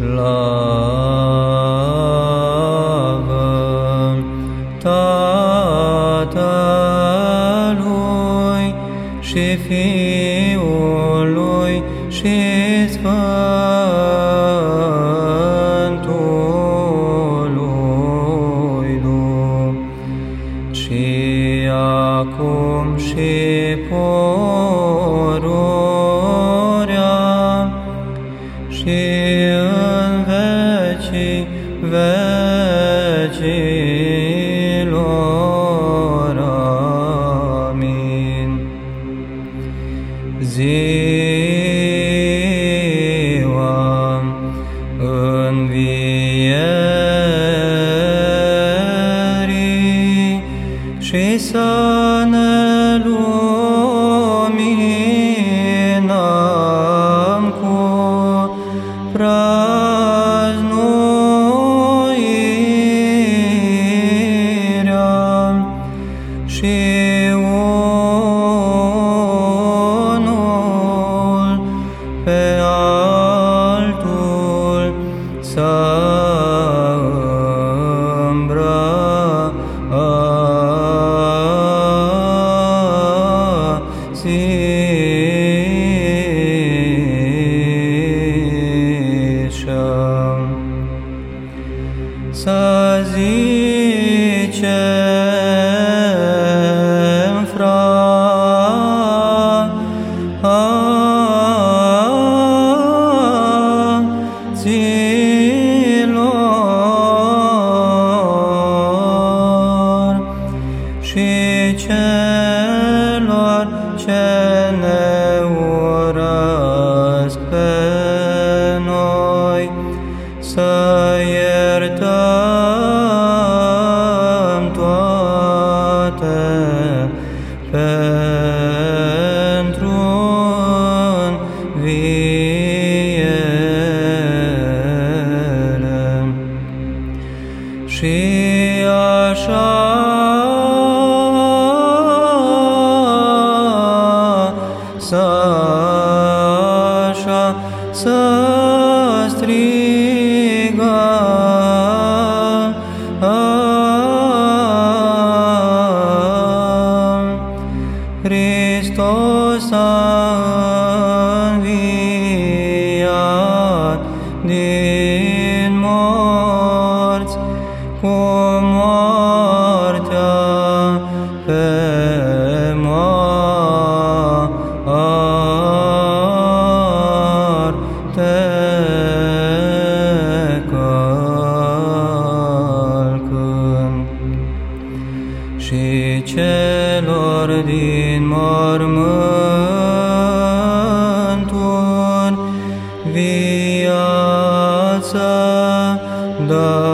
Slavă Tatălui și Fiului și Sfântului Duh, și acum și pururea vecilor. Amin. Ziua învierii și să ne să îmbrățișăm. Să zicem, ne urăsc pe noi, să iertăm toate pentru înviere. Și așa și celor din mormânturi viața da.